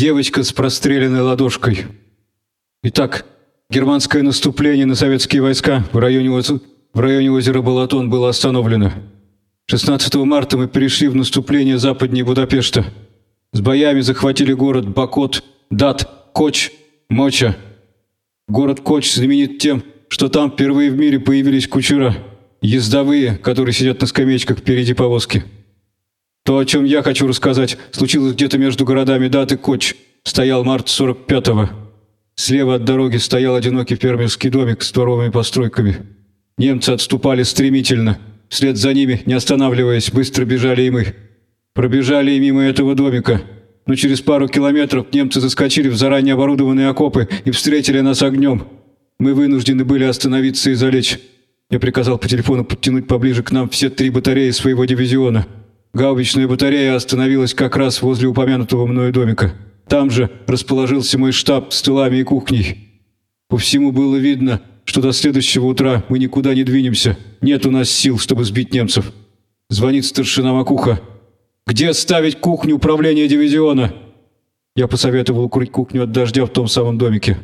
Девочка с простреленной ладошкой. Итак, германское наступление на советские войска в районе, в районе озера Балатон было остановлено. 16 марта мы перешли в наступление западнее Будапешта. С боями захватили город Бакот, Дат, Коч, Моча. Город Коч знаменит тем, что там впервые в мире появились кучера, ездовые, которые сидят на скамеечках впереди повозки. То, о чем я хочу рассказать, случилось где-то между городами Дат и Коч. Стоял март 45-го. Слева от дороги стоял одинокий фермерский домик с дворовыми постройками. Немцы отступали стремительно. Вслед за ними, не останавливаясь, быстро бежали и мы. Пробежали и мимо этого домика. Но через пару километров немцы заскочили в заранее оборудованные окопы и встретили нас огнем. Мы вынуждены были остановиться и залечь. Я приказал по телефону подтянуть поближе к нам все три батареи своего дивизиона. Гаубичная батарея остановилась как раз возле упомянутого мною домика. Там же расположился мой штаб с тылами и кухней. По всему было видно, что до следующего утра мы никуда не двинемся. Нет у нас сил, чтобы сбить немцев. Звонит старшина Макуха. «Где ставить кухню управления дивизиона?» Я посоветовал укрыть кухню от дождя в том самом домике.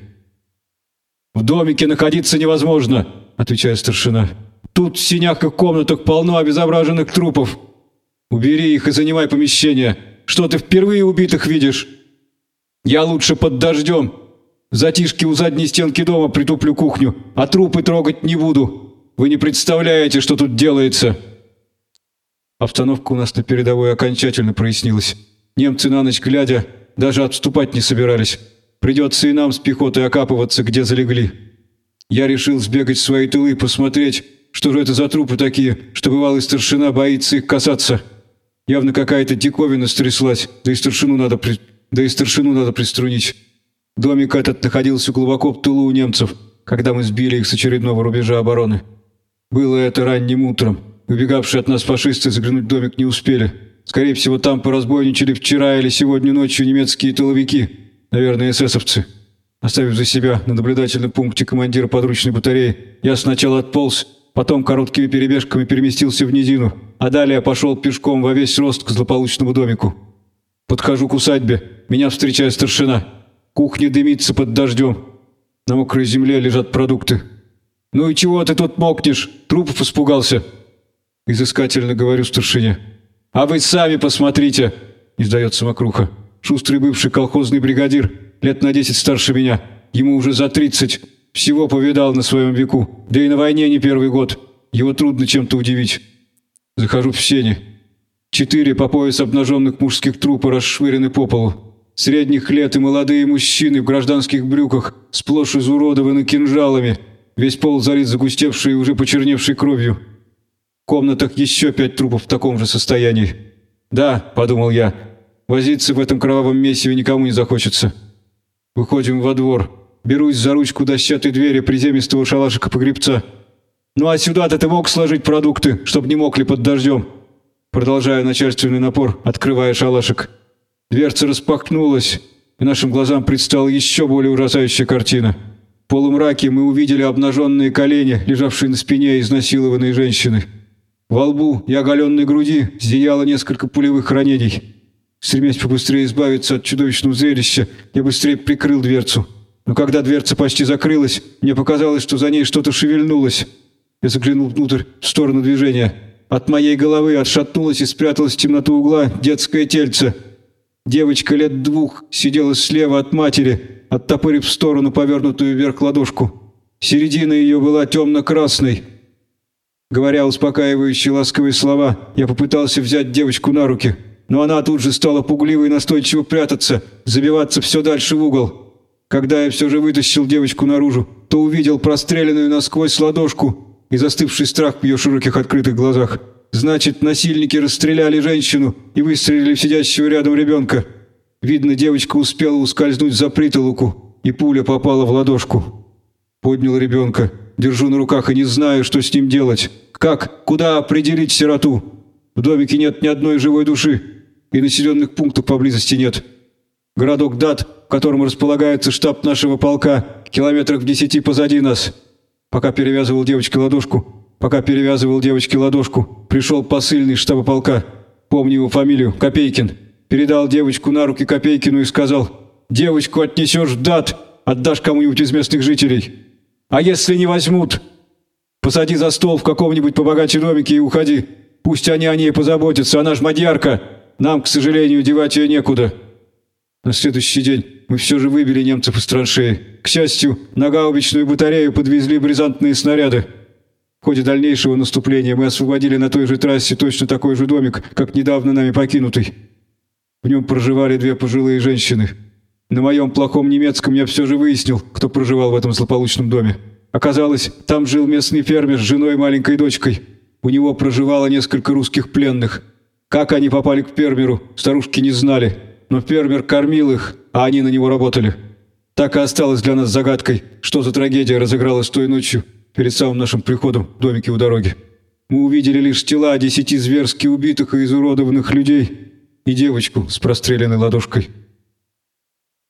«В домике находиться невозможно», — отвечает старшина. «Тут в синях и комнатах полно обезображенных трупов. Убери их и занимай помещение. Что ты впервые убитых видишь? Я лучше под дождем. В затишке у задней стенки дома притуплю кухню, а трупы трогать не буду. Вы не представляете, что тут делается». Обстановка у нас на передовой окончательно прояснилась. Немцы на ночь глядя даже отступать не собирались. Придется и нам с пехотой окапываться, где залегли. Я решил сбегать в свои тылы и посмотреть, что же это за трупы такие, что бывалый старшина боится их касаться. Явно какая-то диковина стряслась, да и старшину надо, при... да и старшину надо приструнить. Домик этот находился глубоко в тылу у немцев, когда мы сбили их с очередного рубежа обороны. Было это ранним утром. Выбегавшие от нас фашисты заглянуть в домик не успели. Скорее всего, там поразбойничали вчера или сегодня ночью немецкие тыловики, наверное, эсэсовцы. Оставив за себя на наблюдательном пункте командира подручной батареи, я сначала отполз, потом короткими перебежками переместился в низину, а далее пошел пешком во весь рост к злополучному домику. Подхожу к усадьбе, меня встречает старшина. Кухня дымится под дождем. На мокрой земле лежат продукты. «Ну и чего ты тут мокнешь? Трупов испугался?» Изыскательно говорю старшине. «А вы сами посмотрите!» – издается Макруха. Шустрый бывший колхозный бригадир, лет на десять старше меня. Ему уже за тридцать. Всего повидал на своем веку. Да и на войне не первый год. Его трудно чем-то удивить. Захожу в сени. Четыре по пояс обнаженных мужских трупа расшвырены по полу. Средних лет и молодые мужчины в гражданских брюках, сплошь изуродованы кинжалами. Весь пол залит загустевшей и уже почерневшей кровью. В комнатах еще пять трупов в таком же состоянии. «Да», — подумал я, — «возиться в этом кровавом месиве никому не захочется». Выходим во двор. Берусь за ручку дощатой двери приземистого шалашика погребца. «Ну а сюда-то ты мог сложить продукты, чтоб не мокли под дождем?» Продолжая начальственный напор, открывая шалашик. Дверца распахнулась, и нашим глазам предстала еще более ужасающая картина. В полумраке мы увидели обнаженные колени, лежавшие на спине изнасилованной женщины. Во лбу и оголенной груди зияло несколько пулевых ранений. Стремясь побыстрее избавиться от чудовищного зрелища, я быстрее прикрыл дверцу. Но когда дверца почти закрылась, мне показалось, что за ней что-то шевельнулось. Я заглянул внутрь, в сторону движения. От моей головы отшатнулась и спряталась в темноту угла детское тельце. Девочка лет двух сидела слева от матери, оттопырив в сторону повернутую вверх ладошку. Середина ее была темно-красной. Говоря успокаивающие ласковые слова, я попытался взять девочку на руки, но она тут же стала пугливо и настойчиво прятаться, забиваться все дальше в угол. Когда я все же вытащил девочку наружу, то увидел простреленную насквозь ладошку и застывший страх в ее широких открытых глазах. Значит, насильники расстреляли женщину и выстрелили в сидящего рядом ребенка. Видно, девочка успела ускользнуть за притолоку, и пуля попала в ладошку. Поднял ребенка, держу на руках и не знаю, что с ним делать. Как, куда определить сироту? В домике нет ни одной живой души, и населенных пунктов поблизости нет. Городок Дат, в котором располагается штаб нашего полка, километрах в десяти позади нас. Пока перевязывал девочке ладошку, пока перевязывал девочке ладошку, пришел посыльный штаба полка. Помню его фамилию, Копейкин. Передал девочку на руки Копейкину и сказал, девочку отнесешь в дат, отдашь кому-нибудь из местных жителей. А если не возьмут, посади за стол в каком-нибудь побогаче домике и уходи. Пусть они о ней позаботятся, она ж мадьярка. Нам, к сожалению, девать ее некуда». На следующий день мы все же выбили немцев из траншеи. К счастью, на гаубичную батарею подвезли бризантные снаряды. В ходе дальнейшего наступления мы освободили на той же трассе точно такой же домик, как недавно нами покинутый. В нем проживали две пожилые женщины. На моем плохом немецком я все же выяснил, кто проживал в этом злополучном доме. Оказалось, там жил местный фермер с женой и маленькой дочкой. У него проживало несколько русских пленных. Как они попали к фермеру, старушки не знали но фермер кормил их, а они на него работали. Так и осталось для нас загадкой, что за трагедия разыгралась той ночью, перед самым нашим приходом в домике у дороги. Мы увидели лишь тела десяти зверски убитых и изуродованных людей и девочку с простреленной ладошкой.